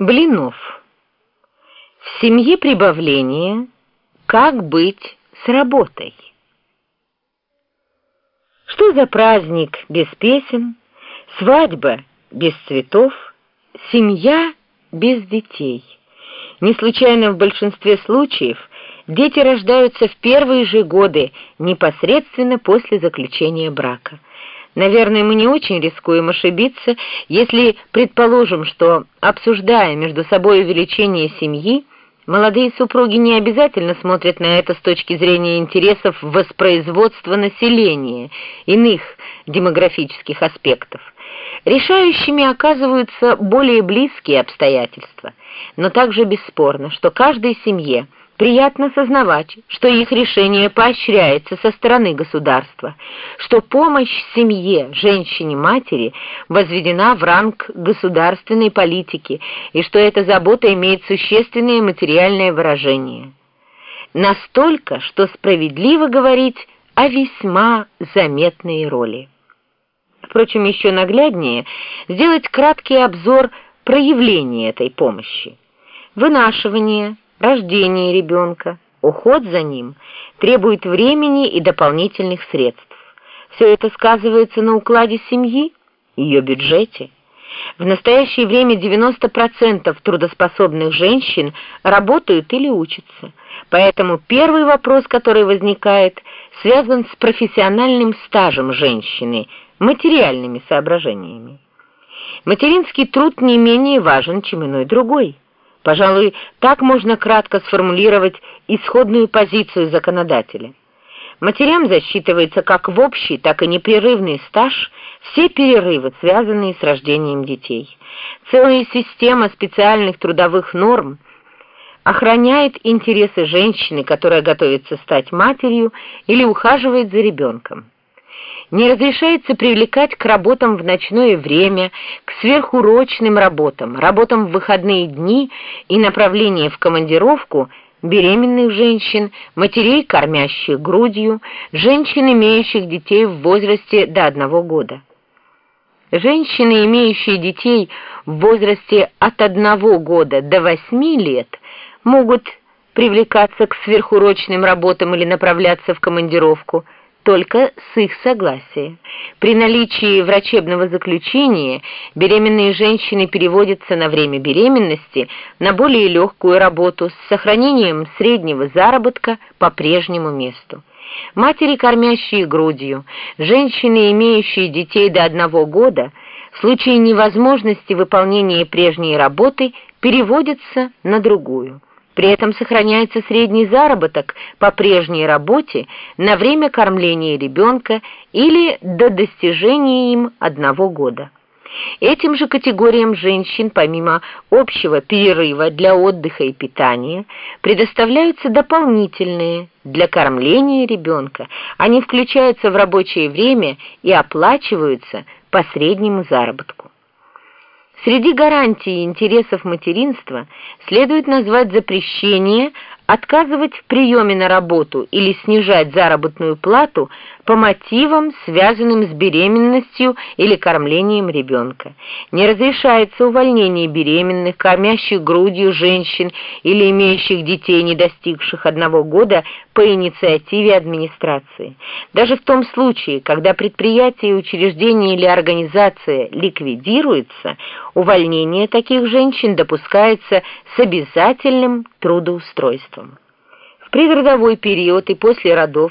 Блинов. В семье прибавление. Как быть с работой? Что за праздник без песен, свадьба без цветов, семья без детей? Не случайно в большинстве случаев дети рождаются в первые же годы, непосредственно после заключения брака. Наверное, мы не очень рискуем ошибиться, если предположим, что, обсуждая между собой увеличение семьи, молодые супруги не обязательно смотрят на это с точки зрения интересов воспроизводства населения, иных демографических аспектов. Решающими оказываются более близкие обстоятельства, но также бесспорно, что каждой семье – Приятно сознавать, что их решение поощряется со стороны государства, что помощь семье, женщине-матери возведена в ранг государственной политики и что эта забота имеет существенное материальное выражение. Настолько, что справедливо говорить о весьма заметной роли. Впрочем, еще нагляднее сделать краткий обзор проявления этой помощи. Вынашивание – рождение ребенка, уход за ним требует времени и дополнительных средств. Все это сказывается на укладе семьи, ее бюджете. В настоящее время 90% трудоспособных женщин работают или учатся. Поэтому первый вопрос, который возникает, связан с профессиональным стажем женщины, материальными соображениями. Материнский труд не менее важен, чем иной другой. Пожалуй, так можно кратко сформулировать исходную позицию законодателя. Матерям засчитывается как в общий, так и непрерывный стаж все перерывы, связанные с рождением детей. Целая система специальных трудовых норм охраняет интересы женщины, которая готовится стать матерью или ухаживает за ребенком не разрешается привлекать к работам в ночное время, к сверхурочным работам, работам в выходные дни и направление в командировку беременных женщин, матерей, кормящих грудью, женщин, имеющих детей в возрасте до одного года. Женщины, имеющие детей в возрасте от одного года до восьми лет, могут привлекаться к сверхурочным работам или направляться в командировку – только с их согласия. При наличии врачебного заключения беременные женщины переводятся на время беременности на более легкую работу с сохранением среднего заработка по прежнему месту. Матери, кормящие грудью, женщины, имеющие детей до одного года, в случае невозможности выполнения прежней работы переводятся на другую. При этом сохраняется средний заработок по прежней работе на время кормления ребенка или до достижения им одного года. Этим же категориям женщин, помимо общего перерыва для отдыха и питания, предоставляются дополнительные для кормления ребенка. Они включаются в рабочее время и оплачиваются по среднему заработку. Среди гарантий интересов материнства следует назвать запрещение отказывать в приеме на работу или снижать заработную плату по мотивам, связанным с беременностью или кормлением ребенка. Не разрешается увольнение беременных, кормящих грудью женщин или имеющих детей, не достигших одного года, по инициативе администрации. Даже в том случае, когда предприятие, учреждение или организация ликвидируется, увольнение таких женщин допускается с обязательным трудоустройством. В предродовой период и после родов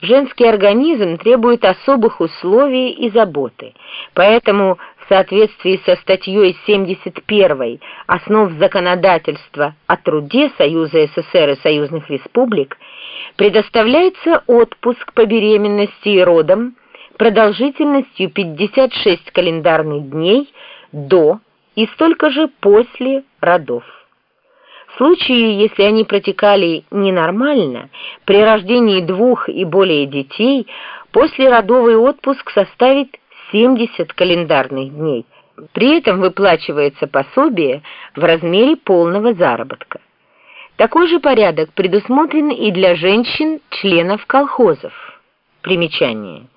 женский организм требует особых условий и заботы, поэтому в соответствии со статьей 71 «Основ законодательства о труде Союза СССР и союзных республик» предоставляется отпуск по беременности и родам продолжительностью 56 календарных дней до и столько же после родов. Случае, если они протекали ненормально, при рождении двух и более детей, послеродовый отпуск составит 70 календарных дней. При этом выплачивается пособие в размере полного заработка. Такой же порядок предусмотрен и для женщин-членов колхозов. Примечание.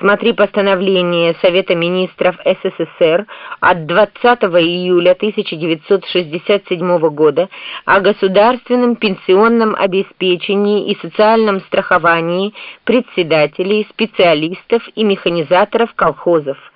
Смотри постановление Совета министров СССР от 20 июля 1967 года о государственном пенсионном обеспечении и социальном страховании председателей, специалистов и механизаторов колхозов